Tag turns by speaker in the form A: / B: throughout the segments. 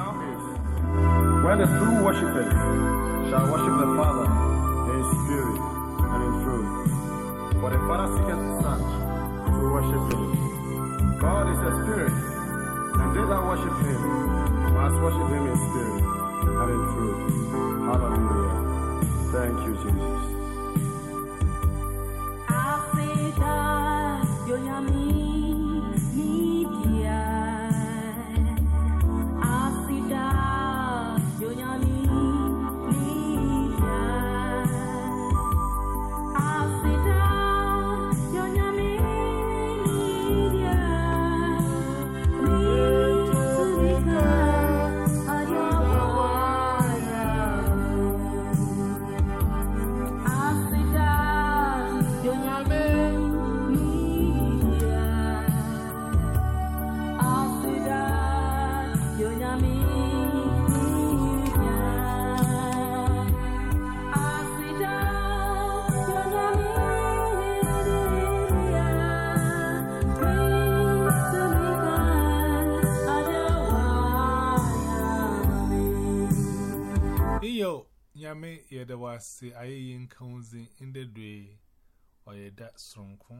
A: now is when the true worshippers shall worship the Father in spirit and in truth. For the Father seeketh such to worship him. God is a spirit, and they that worship him must worship him in spirit and in truth. Hallelujah. Thank you, Jesus.
B: wase ayeye nka ozi ndị due oyeda sonko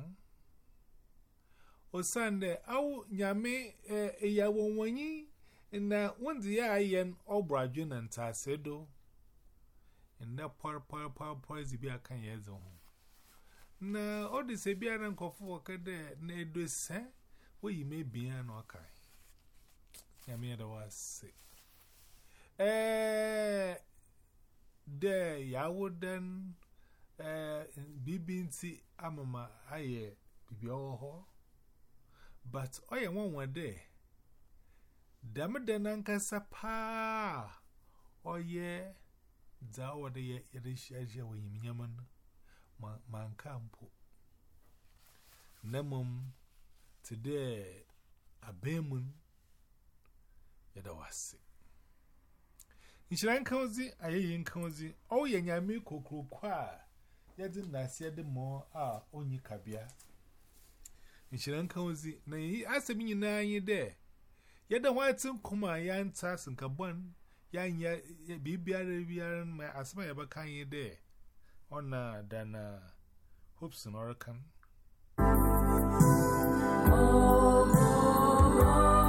B: osande awu nyame eh, eya wonwanyi na wundi ya ayen obraju na ntasedo. Nda por por por por zibi aka yezo ho na odise bia na nkofo okede na edose oyi mebia na okai nyame da wase. Eh There, Yahoo then, eh, BBNC Amama, aye, Bibi Oho. But, oh, yeah, one one day. Ankasa pa. Oh, yeah, de ye, Irish Asia, when you yaman. Nemum, today, a bemun, yet Nchira nka ozi ayịghị nka ozi, ọ yẹ nyame kokoroko a yadị nnasị yadị mmụọ a onyi kabịa. Nchira nka ozi na yi asem nyinaa anyị dẹ, yadị nwatị nkum a ya nta sinkabọn ya nya biribiara biara ma asem a yabaka anyị dẹ, ọ na-ada na Hobson Ọrịkan.
C: Oh, oh, oh.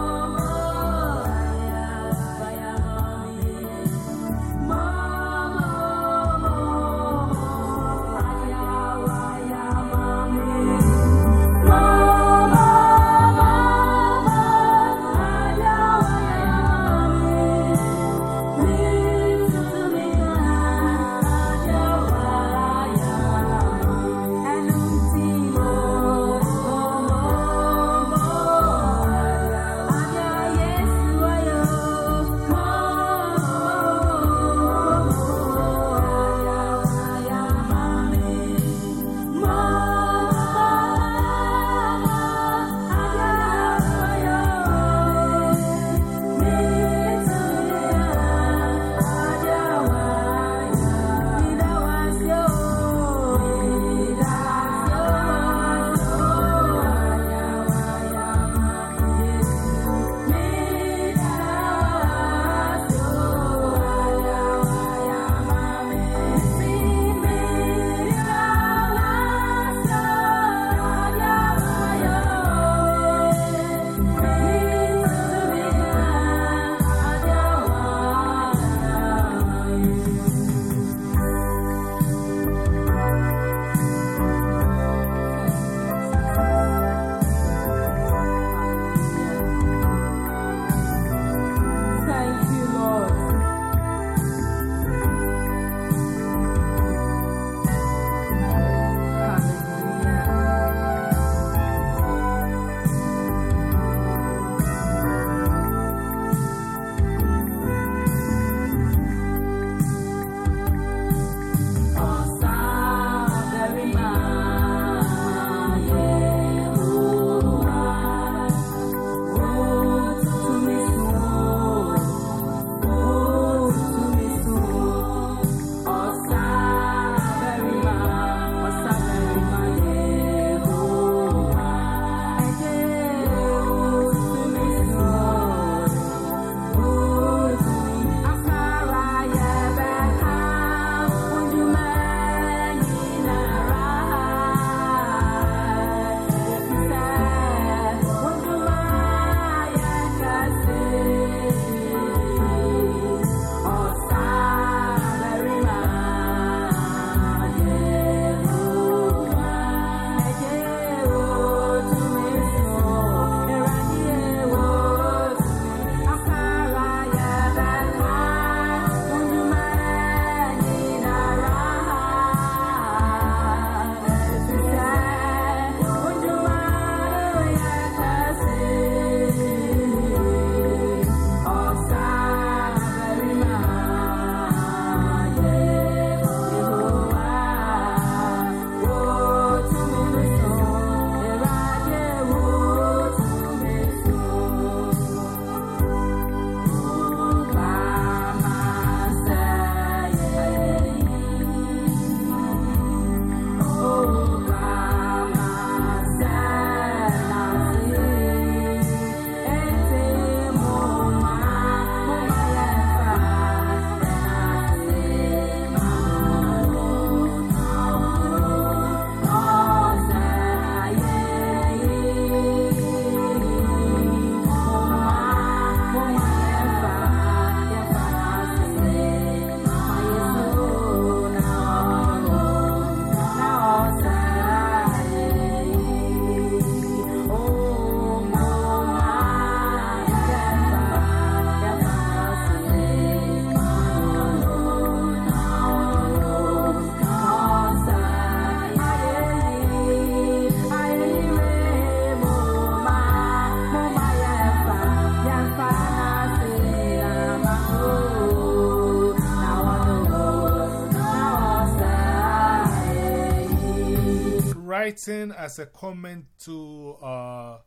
B: Writing as a comment to uh,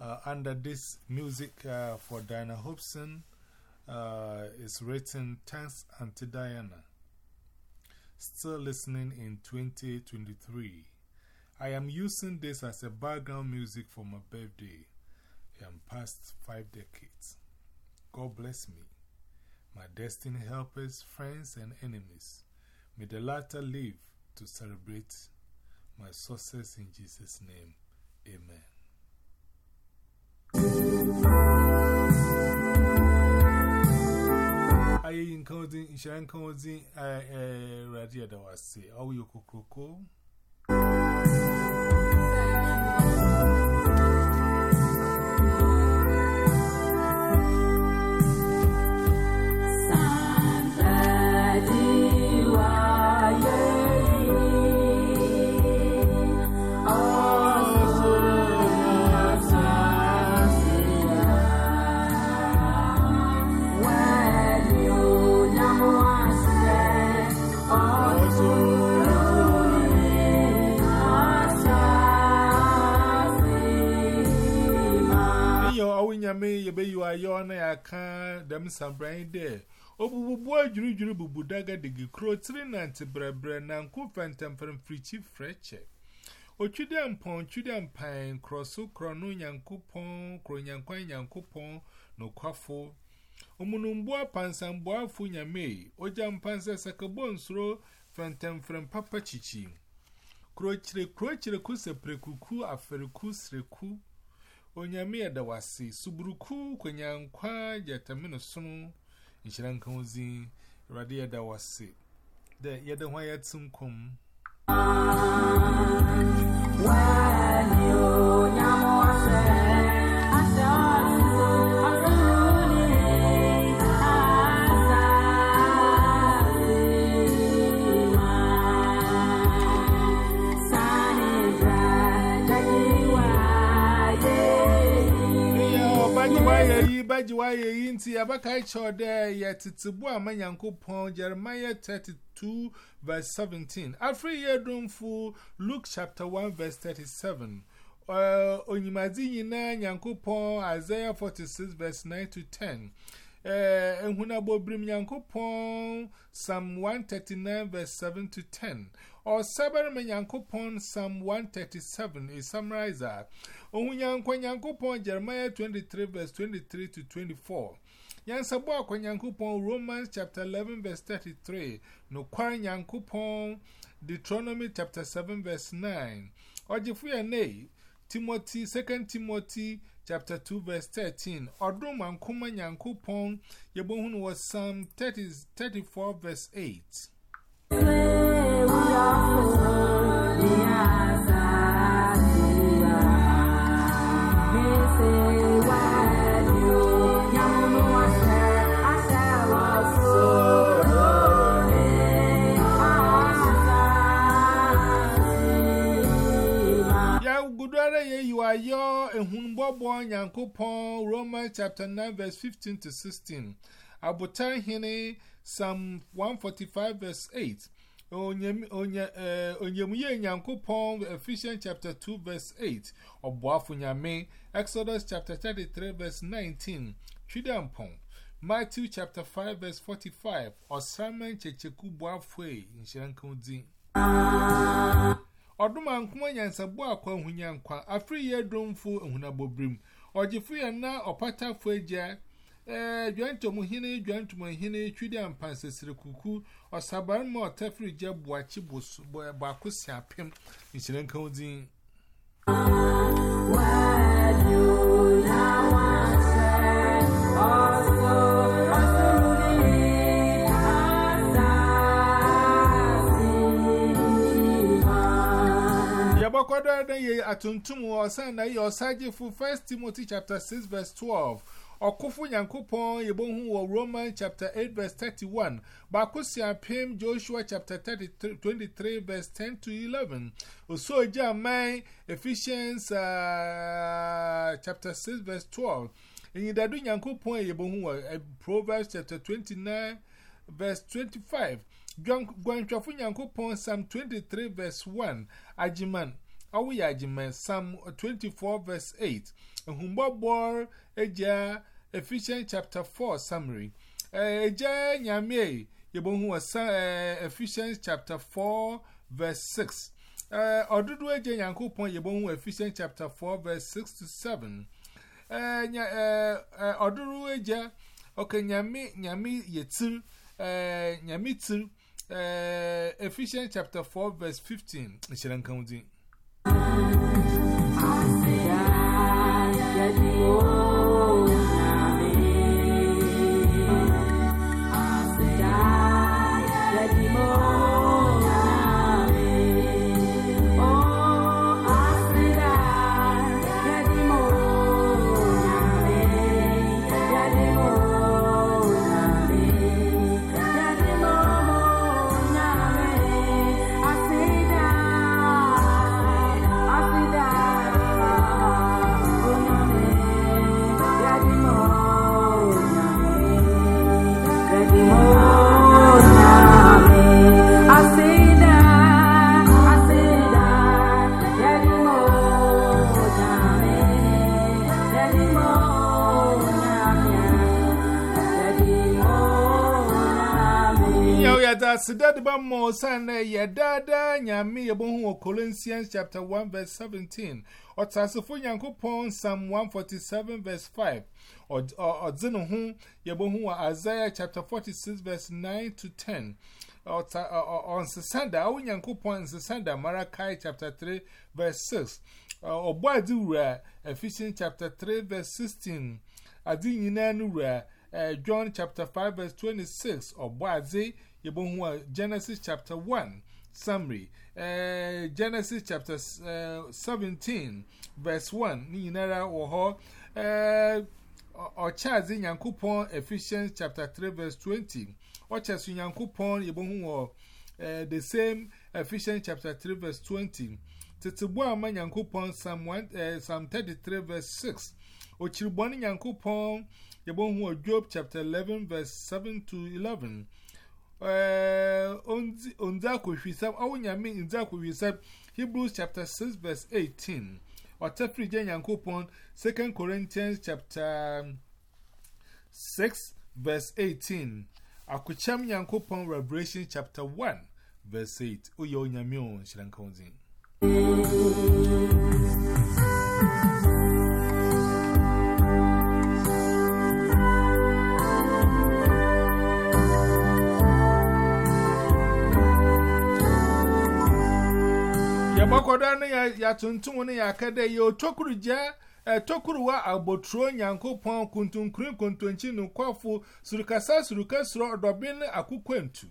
B: uh, under this music uh, for Diana Hobson uh, is written Thanks Auntie Diana. Still listening in 2023. I am using this as a background music for my birthday. Am past five decades. God bless me, my destiny helpers, friends, and enemies. May the latter live to celebrate my success in Jesus' name. Amen. I encoding, Inshan Coding, I radio that was say, Oh, you cook. Me, you be you are your I can't them some brain there. Obu boy, Juru Juru Bubu Daga Digi Crow, Trin Nanti Brebre, Nanku Frichi Freche. O Chudam Pon, Chudam Pine, Crossu, Crono Yanku Pon, Cronyanquan Yanku Pon, no quaffo. Omunumboa Pansan Boa Funya May, O Jam Pansa Sakabon Sro, Phantom from Papa Chichi. Crochre, Crochre, Kusa Prekuku, Aferiku, Sreku. Onyame adawase suburuku kwenya nkwa jatamino sunu nhyira nka ozi Awurade adawase dɛ yɛde ho ayɛte nkɔm.
C: When you know?
B: What's baji waye yi nti abaka icho de ya titibu ama Nyankopon Jeremiah 32 verse 17 Afri yedumfu Luke chapter 1 verse 37 Uh, onyimazi nyina Nyankopon Isaiah 46 verse 9 to 10 Eh, ehuna bobrim Nyankopon Psalm 139 verse 7 to 10 or Sabarma Nyankopon Psalm 137 is summarizer. Ohunyankwa Nyankopon Jeremiah 23 verse 23 to 24 Yansabo akwa Nyankopon Romans chapter 11 verse 33 no kwa Nyankopon Deuteronomy chapter 7 verse 9 Ojifu ya nei Timothy 2 Timothy chapter 2 verse 13 Odum ankuma Nyankopon yebohunu was Psalm 30, 34 verse 8 bobo Nyankopon Romans chapter 9 verse 15 to 16 Abutan hine Psalm 145 verse 8 Onyem onye eh onyemuye Nyankopon Ephesians chapter 2 verse 8 Oboafu nyame Exodus chapter 33 verse 19 Twidampon Matthew chapter 5 verse 45 Osamen checheku boafwe inshankunzi Oduma nkuma nyansabu akwa hunya nkwa. Afri ye domfu ehunabobrim ojifu ya na opata fueja ee juantom hene juantom hene chudian pansesiri kuku ọsabar ma ọtafiri je buachi buaku si apim nchere nke odi yabakwado adan ye na ihe ọsajifụ 1 Timothy chapter 6 verse 12 Okufu Nyankopon yebohu wo Romans chapter 8 verse 31 Bakusi apem Joshua chapter 33, 23 verse 10 to 11 Oso jamai Ephesians uh, chapter 6 verse 12 Enyidadu Nyankopon yebohu wo uh, Proverbs chapter 29 verse 25 Gwanchwafu Nyankopon Psalm 23 verse 1 Ajiman Awu Yajime, Psalm 24, verse 8. Humbo Bor, Eja, Ephesians chapter 4 summary. Eje nyame yebohu Ephesians chapter 4 verse 6. Eh odudu eje yankopon yebohu Ephesians chapter 4 verse 6 to 7. Eh nya eh oduru eje okanyame nyame yetir eh nyame tir eh Ephesians chapter 4 verse 15. Ishiran kanudi. Asia, Shiran County. Sidad Bamo Sane Yadada Nyami Yabon Colossians chapter 1 verse 17 or Tassifo Yankopon Psalm 147 verse 5 or Zenohu Yabon Isaiah chapter 46 verse 9 to 10 or on Sisanda Awu Yankopon Sisanda Marakai chapter 3 verse 6 or Boadura Ephesians chapter 3 verse 16 Adi Yinanura John chapter 5 verse 26 or Boazi Yebohua Genesis chapter 1 summary. Uh, Genesis chapter uh, 17 verse 1. Ninara woho. Uh, or Chazi Yankupon Ephesians chapter 3 verse 20. Or Chasu Yankupon Yebohua uh, the same Ephesians chapter 3 verse 20. Titiboa man Yankupon Psalm, one, uh, Psalm 33 verse 6. Or Chiriboni Yankupon Yebohua Job chapter 11 verse 7 to 11. Eh, Onzakwishisab, Awunyami Nzakwishisab, Hebrews chapter 6 verse 18. Watafri Janyankopon, 2 Corinthians chapter 6 verse 18. Akucham Yankopon, Revelation chapter 1 verse 8. Uyo Onyami on Shrankonzin. Thank. Ya tuntum ne ya kada yo tokuru ja tokuru wa abotro nyankopon kuntunkuru kuntunchi no kwafu surukasa suruka suro odobin akukwentu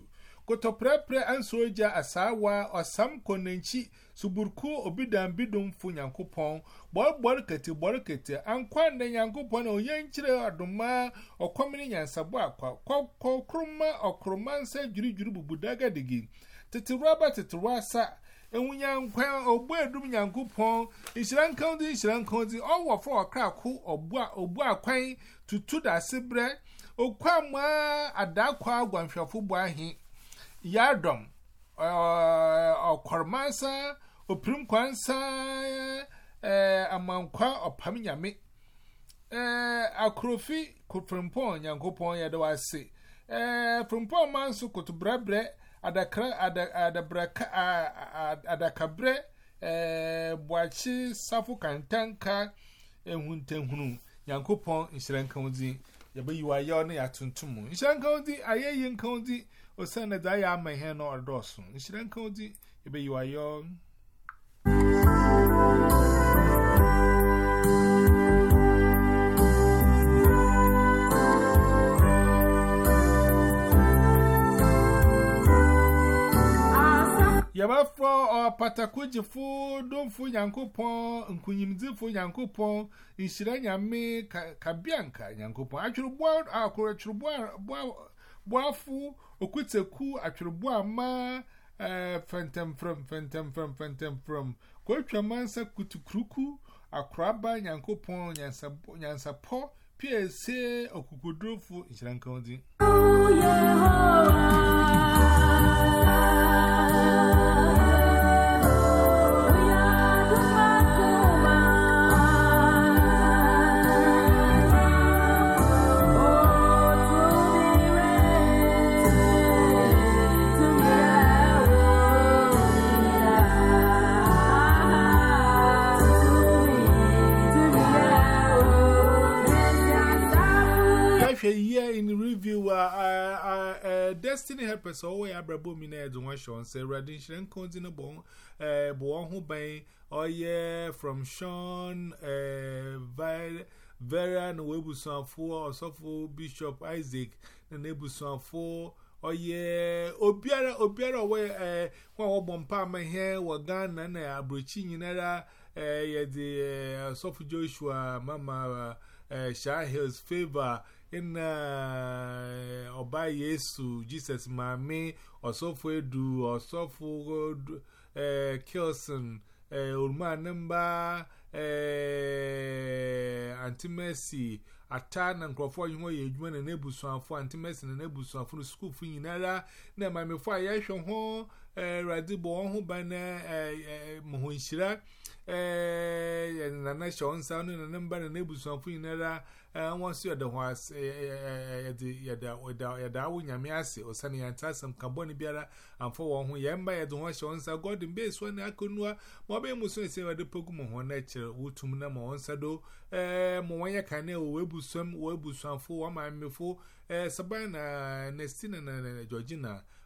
B: kotoprepre ansoja asawa osam konenchi suburku obidan bidum fu nyankopon borbor kete borkete ankwan de nyankopon oyenchire adoma okomini nyansabo akwa kokruma okromansa jurujuru bubudaga digi tete roba tete wasa enwunyankwa ogbu edum nyankopɔn. Nhyira nka odi nhyira nka odi ɔwɔ fɔ ɔkra ko ɔbua ɔbua tutu daase brɛ. Okwa mmaa adaakwa agwanhwɛfo bu ahe. Yadɔm ɔkɔrɔmansa opirimkwansa ɛɛ amankwa ɔpam nyame. Ɛɛ akorofi kofirimpɔn nyankopɔn yɛde wase. Ɛɛ firimpɔn maa nso kotobrɛbrɛ. adakra ada adabraka adakabre eh boachi safu kantanka ehuntehunu yankopon nhyirenka odi yaba yiwa yaw na yatuntum nhyirenka odi ayeyi nka odi osana da ya amahe na ordoso nhyirenka odi yaba yiwa yaw yabafọ ọpatakwujifụ domfu nyankụpọ nkunyimzifụ nyankụpọ nshire me kabianka nyankụpọ phantom from phantom from fentemfrem fentemfrem ka otwama nsa kutukuruku nyansa nyansa po pie
C: se okukudofu
B: nhyira nka ọdị PSA, abrabo me na one shon say radin shren konzi no bon eh bo ho ban oye from Sean eh Vera no webusanfo osofo Bishop Isaac na nebusanfo oye obiara obiara we eh kwa wo bompa ma he wo Ghana na abrochi nyinara eh ye de osofo Joshua mama eh Shah Hills favor in uh, ọba yesu jesus ma mee ọsọfọ edu ọsọfọ eh, kilson eh, oroma anamba eh, antimesi ata na nkurɔfoɔ yi ho yɛ adwuma na n'ebusuafo antimesi na n'ebusuafo no sukuufoɔ nyinara na maamefo a yɛhwɛ ho Radibo ọhụ ba na mhụnshira na shọ nsa ọnụ na mba na na-ebusanfu nyinara. Nwansi yada awụ nyame ase. Ọsana ya nta asam ka bọni biara amfa wọ ọhụ ya mba yada hụ shọ nsa gọdin bee sọ na aka nua ma ọ bụ emusu esi ewade pogu mụ hụ na ekyere wutum na ma ọ nsa do. Eh, mụ nwanyị ka na ewu ebusam wọ ebusanfu wọ maamefo eh, saban nestina na georgina.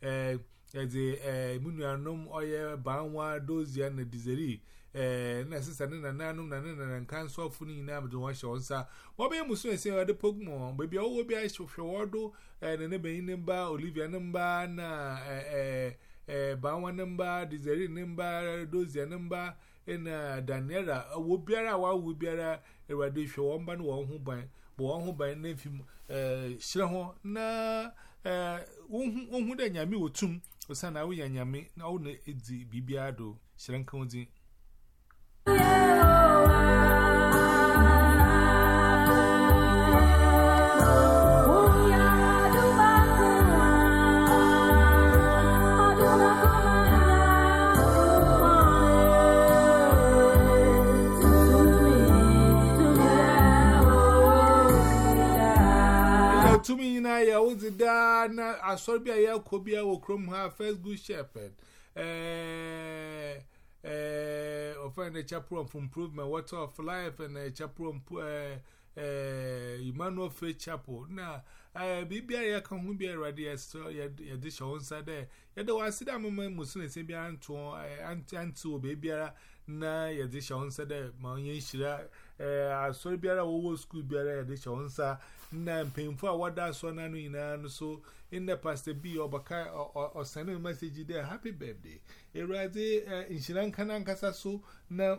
B: eh ezi eh, eh munu anom oye oh, banwa dozia na dizeri. Eh na sister na nanum na nana na nkanso ofu ni na abdu wa sho nsa. Mo be musu ese wa de pogmo be bia owo bia hwe wodo eh na ne beyin mba olivia mba na eh eh, eh banwa mba dizeri mba dozia mba eh, daniela wo biara wa wo biara ewade hwe wo mba na wo ho ban bo wo ho ban na fim eh shire ho na Eh, ohun da nyame wɔ tum ɔsan na woyɛ nyame na wo na ɛdi biribiara do. Hyerɛ nka wo din. Tumi nyinaa yɛ wodze daa koraa na asọrọ bi a yɛakɔ bi a wɔ kurom ha first good shepherd. Ɛɛ ɛɛ ɔfɛn na chapel of improvement water of life ɛna chapel of ɛɛ ɛɛ emmanuel faith chapel. Na ɛɛ biribi a yɛaka ho bi a awurade yɛsɔ yɛde hyɛ wɔn nsa dɛ yɛde wɔn ase dɛ amama musu na nsɛm bi anto ɛɛ ante ante wɔ na yɛde hyɛ wɔn nsa dɛ ma wɔn yɛ nhyira. Ɛɛ asɔrɔ biara a wɔwɔ sukuu biara yɛde hyɛ wɔn nsa na mpanyinfo a wɔda na n'ano nyinaa no so nna pastor bi ɔbaka ɔsane no message dɛ happy birthday. Awurade nhyira nka n'ankasa so na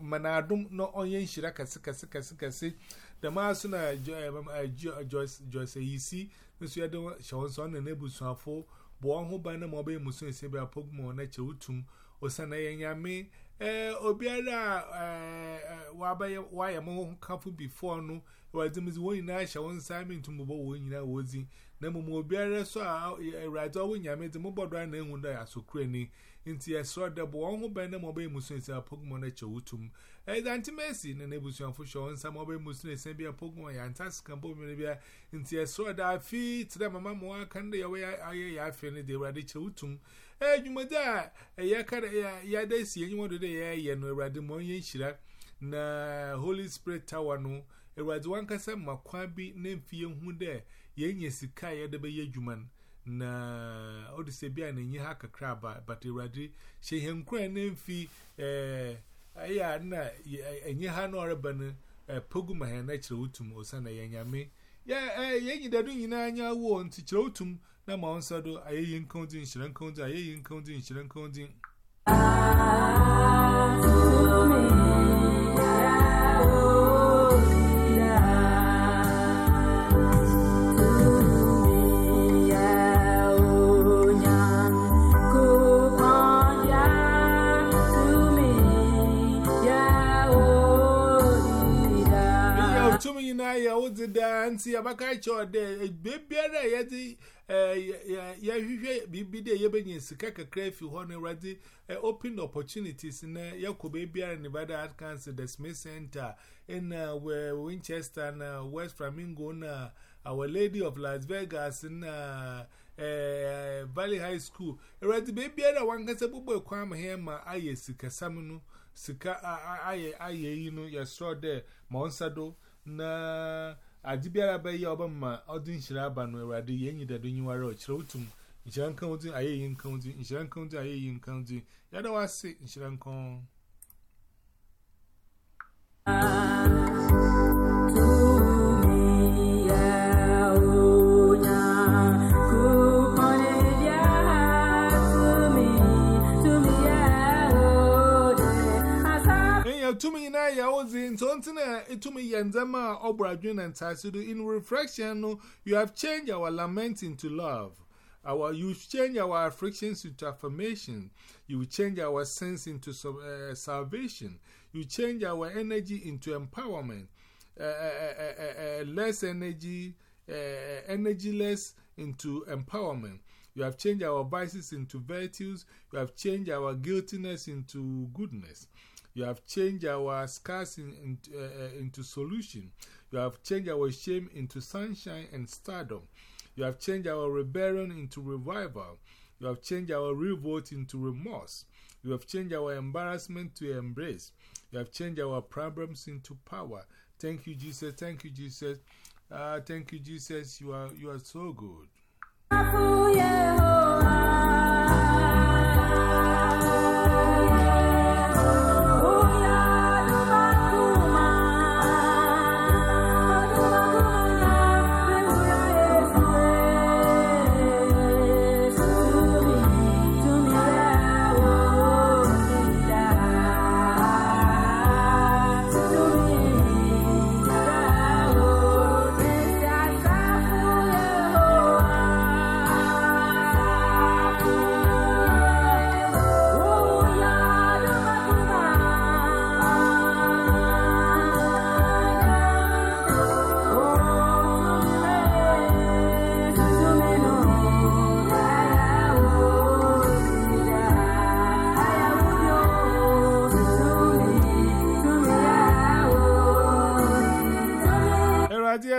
B: ma n'adom na ɔnyɛ nhyira kɛse kɛse kɛse kɛse. Dɛm aso na joyce ayisi no so yɛde hyɛ wɔn nso ɔne n'abusuafo bɔ wɔn ho ban na ma ɔbɛyɛ musu nsɛbɛ apɔguma wɔn n'akyɛ wotum ɔsan na yɛ Eh, obiara eh, eh, uh, wabaya waya mo kafu before no wadimizi won nyina sha won sami ntumbo won nyina wozi na mo obiara so a eh, erado won nyame de bodo na ehun da asokreni nti yeso da bo won ho ben na mo be musun se pokemon na che utum e da nti messi na na busu anfo sho won sam obe musun se bia pokemon ya ntas kan bo mi bia. Nti yeso da fi tira mama mo aka nda ya we ya afi ne de erade che utum Eh, you must die. Ya kada ya da si yin wanda da ya no Awurade mo yin shira na Holy Spirit tower no Awurade wan kasa makwa bi na mfi yin hu da ya yin sika juman na odise bia na yin haka kra ba but Awurade she hen kra na mfi eh aya na enyi ha no eh, reba ne poguma hen na kire utum osana ya nyame. Ya eh yin da dun yin anya wo nti kire utum na ma nsa do ayẹyẹ nkọndin nhyerẹ nkọndin ayẹyẹ nkọndin nhyerẹ nkọndin. Tumi nyinaa yɛ wodze daa nti abaka kyɛ ɔdɛ egbe biara Eh, ya hwehwɛ biribi dɛ yɛbɛnya sika kakra afi hɔ no awurade eh, open opportunities na yɛkɔ baabiara nevada art council the smith center na winchester na west flamingo na our lady of las vegas na eh, valley high school. Awurade baabiara wankasa bobɔ ɛkwan ama hɛ ma ayɛ sikasam no sika ayɛ yi no yɛsorɛ dɛ ma ɔnsa do. Na adibiara ba ya oba ma odin shiraba no urade yenyi da donyi ware ochira utum. Nchere nkan odin ayeyi nkan odin nshira nkan odin ayeyi nkan odin ya da wase nshira nkan ah. In reflection no you have changed our lament into love. Our you change our afflictions into affirmation. You change our sins into uh, salvation. You change our energy into empowerment. Uh, uh, less energy energyless into empowerment. You have changed our vices into virtues. You have changed our guiltiness into goodness you have changed our scars in, in, uh, into solution. You have changed our shame into sunshine and stardom. You have changed our rebellion into revival. You have changed our revolt into remorse. You have changed our embarrassment to embrace. You have changed our problems into power. Thank you, Jesus. Thank you, Jesus. Uh, thank you, Jesus. You are, you are so good.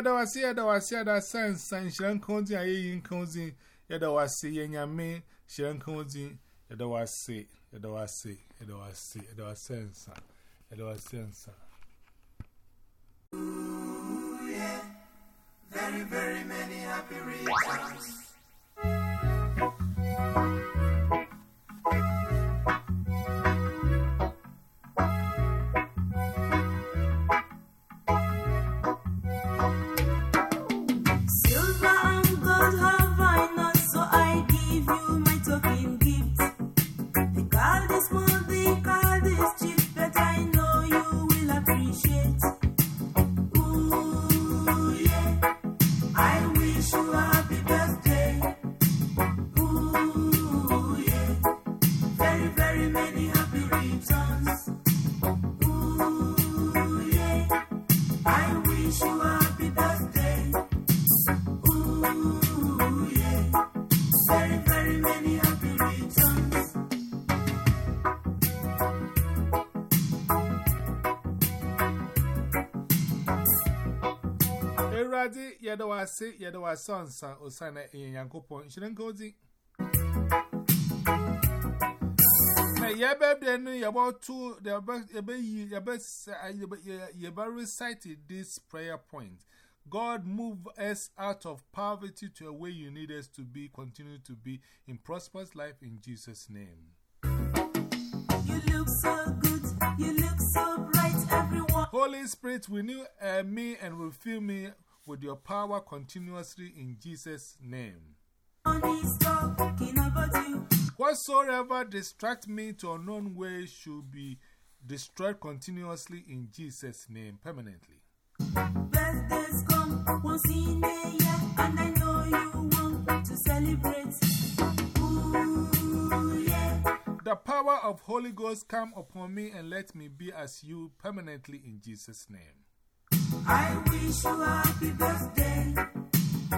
B: da wasi ya da wasi ya da san san shiran kanzi a yayin kanzi ya da wasi ya nyame shiran kanzi ya da wasi ya da wasi ya da wasi
C: ya da wasi ya da wasi san yeah. Very, very many happy reasons.
B: Eradi yada wasi yada wasi onsa osana na no this prayer point. God move us out of poverty to a way you need us to be. Continue to be in prosperous life in Jesus name.
C: You look so good, you look so bright, everyone.
B: Holy Spirit renew uh, me and refill me with your power continuously in Jesus name. Whatsoever distract me to unknown ways should be destroyed continuously in Jesus' name permanently. The power of Holy Ghost come upon me and let me be as you permanently in Jesus' name.
C: I wish you happy birthday.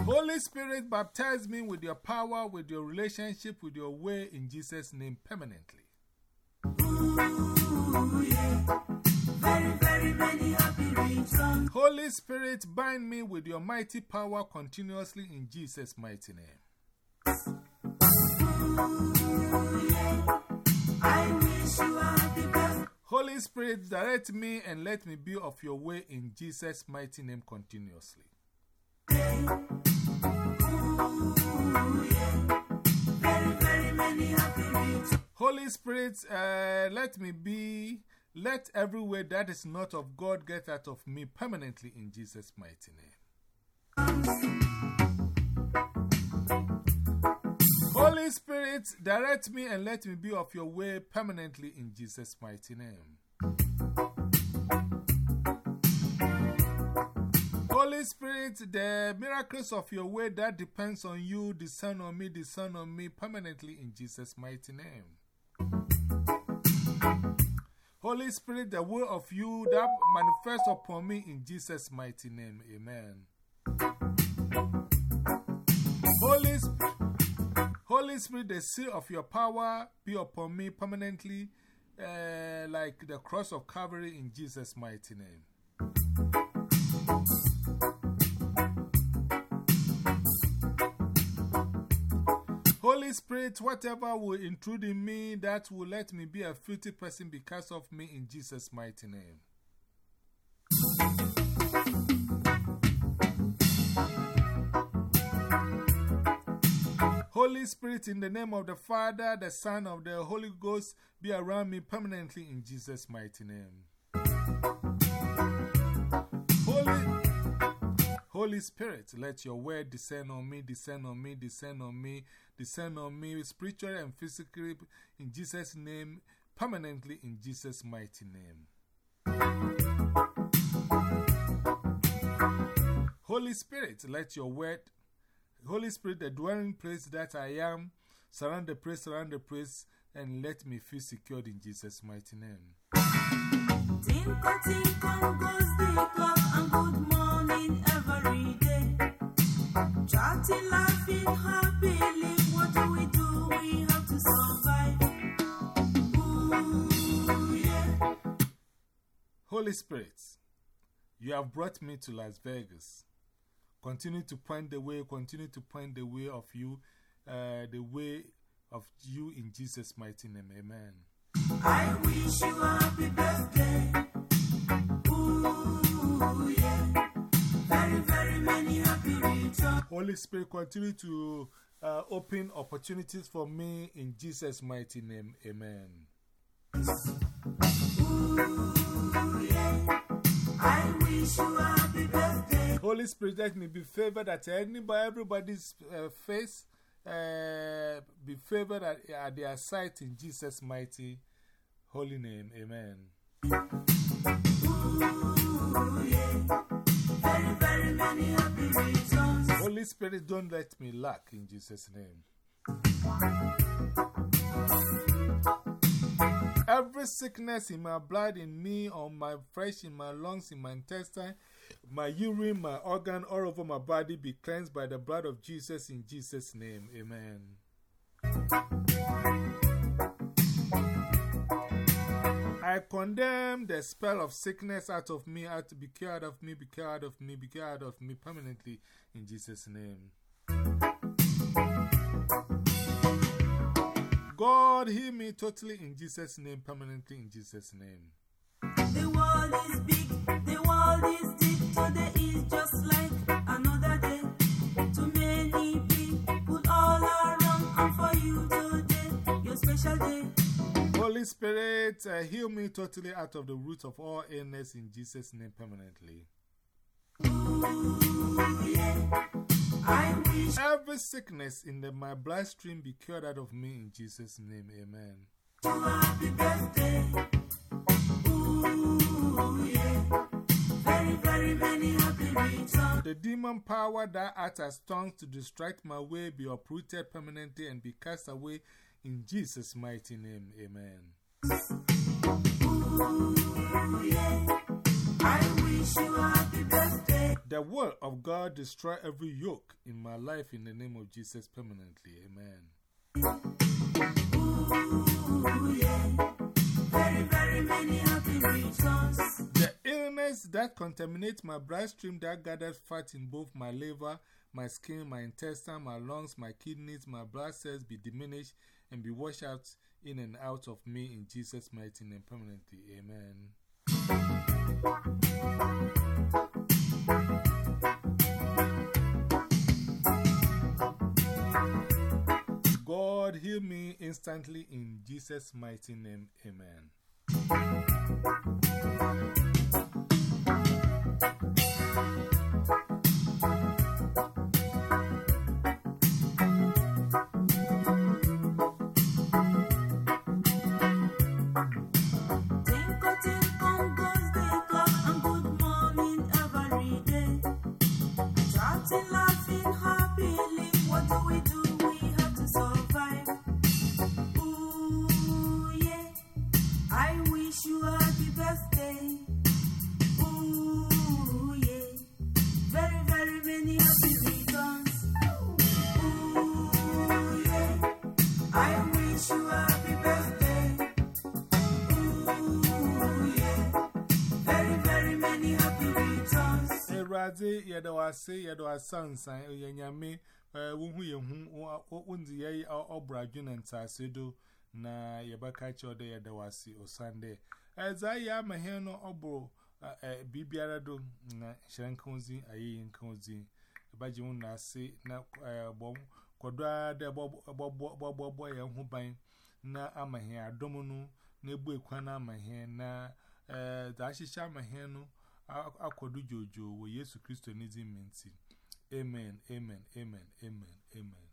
B: Holy Spirit, baptize me with your power, with your relationship, with your way in Jesus' name permanently.
C: Ooh, yeah. Very, very many happy.
B: Holy Spirit, bind me with your mighty power continuously in Jesus' mighty name.
C: Ooh, yeah. I wish you a happy birthday.
B: Holy Spirit, direct me and let me be of your way in Jesus' mighty name continuously. Holy Spirit, uh, let me be, let every way that is not of God get out of me permanently in Jesus' mighty name. Spirit, direct me and let me be of your way permanently in Jesus' mighty name. Holy Spirit, the miracles of your way that depends on you, descend on me, descend on me permanently in Jesus' mighty name. Holy Spirit, the will of you that manifests upon me in Jesus' mighty name. Amen. Holy, Sp Holy Spirit, the seal of your power be upon me permanently, uh, like the cross of Calvary in Jesus' mighty name. Holy Spirit, whatever will intrude in me, that will let me be a filthy person because of me in Jesus' mighty name. Holy Spirit, in the name of the Father, the Son, of the Holy Ghost, be around me permanently in Jesus' mighty name. Holy, Holy Spirit, let your word descend on me, descend on me, descend on me, descend on me, spiritually and physically, in Jesus' name, permanently in Jesus' mighty name. Holy Spirit, let your word, Holy Spirit, the dwelling place that I am, surround the place, surround the place, and let me feel secured in Jesus' mighty name.
C: Tinkle, tinkle goes the clock, and good morning every day. Chatting, laughing, happily. What do we do? We have to survive. Ooh, yeah.
B: Holy Spirit, you have brought me to Las Vegas. Continue to point the way, continue to point the way of you, uh, the way of you in Jesus' mighty name. Amen.
C: I wish you a happy birthday. Ooh, yeah. Very, very many happy returns.
B: Holy Spirit, continue to uh, open opportunities for me in Jesus' mighty name. Amen.
C: Ooh, yeah. I wish you a.
B: Holy Spirit, let me be favored at anybody, everybody's uh, face, uh, be favored at, at their sight in Jesus' mighty holy name. Amen.
C: Ooh, yeah. Very, very many happy.
B: Holy Spirit, don't let me lack in Jesus' name. Every sickness in my blood, in me, on my flesh, in my lungs, in my intestine, my urine, my organ, all over my body be cleansed by the blood of Jesus in Jesus' name. Amen. I condemn the spell of sickness out of me, out to be cured of me, be cured of me, be cured of me permanently in Jesus' name. God, heal me totally in Jesus' name, permanently in Jesus' name.
C: The world is big, the world is deep. Today is just like another day. Too many people all around, and for you today, your special day.
B: Holy Spirit, uh, heal me totally out of the root of all illness in Jesus' name, permanently.
C: Ooh, yeah.
B: Every sickness in the, my bloodstream be cured out of me in Jesus' name. Amen.
C: birthday. Ooh, yeah. Returns.
B: The demon power that acts as tongues to distract my way be uprooted permanently and be cast away in Jesus' mighty name. Amen.
C: Ooh, yeah.
B: The word of God destroy every yoke in my life in the name of Jesus permanently. Amen.
C: Ooh, yeah. Very, very many happy reasons.
B: That contaminates my bloodstream that gathers fat in both my liver, my skin, my intestine, my lungs, my kidneys, my blood cells be diminished and be washed out in and out of me in Jesus' mighty name permanently. Amen. God heal me instantly in Jesus' mighty name. Amen.
C: Thank you.
B: Ade Yadawase Yadawasansan Yanyame eh, Wuhu Yehu Undi Yay Obra Junan Tasido na Yabakachi Ode Yadawasi Osande. Eh, Azaya Maheno Obro eh, Bibiarado na Shankonzi Ayin Konzi. Bajimu Nasi na Bom Kodwa de Bobo Yahubain na Amahin Adomunu Nebu Kwana Mahin na Dashisha Mahenu. Akwado jojo wo Yesu Kristo nizi minti. Amen, amen, amen, amen, amen.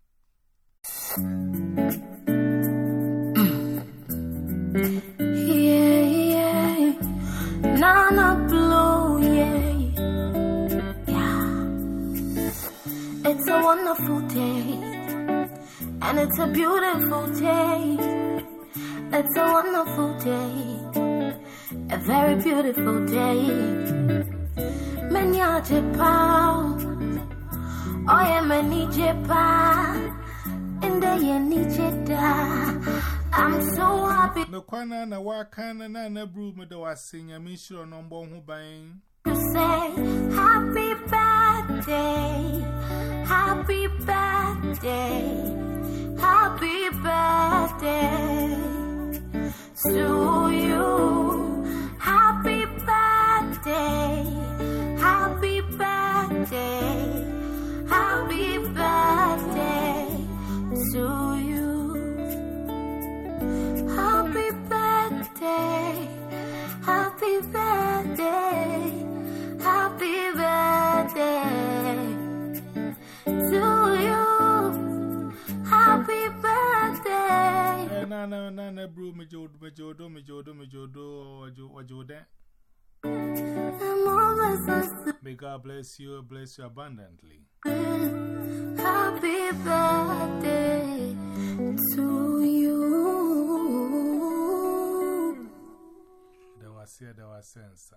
D: Yeah, yeah. Yeah. Yeah. It's a wonderful day. And it's a beautiful day. It's a wonderful day. A very beautiful day. Menya Japan. Oh, yeah, many Japan. And they need I'm so happy.
B: No kwana na wakana na na bru me da wasenya mi shiro no mbo hu ban.
D: say happy birthday, happy birthday, happy birthday to you. Happy birthday, happy birthday, happy birthday to you. Happy birthday, happy birthday, happy birthday to you. Happy birthday.
B: Eh bru me me me me.
D: I'm always so
B: May God bless you, bless you abundantly.
D: Happy birthday to you.
B: Da wase da wasensa.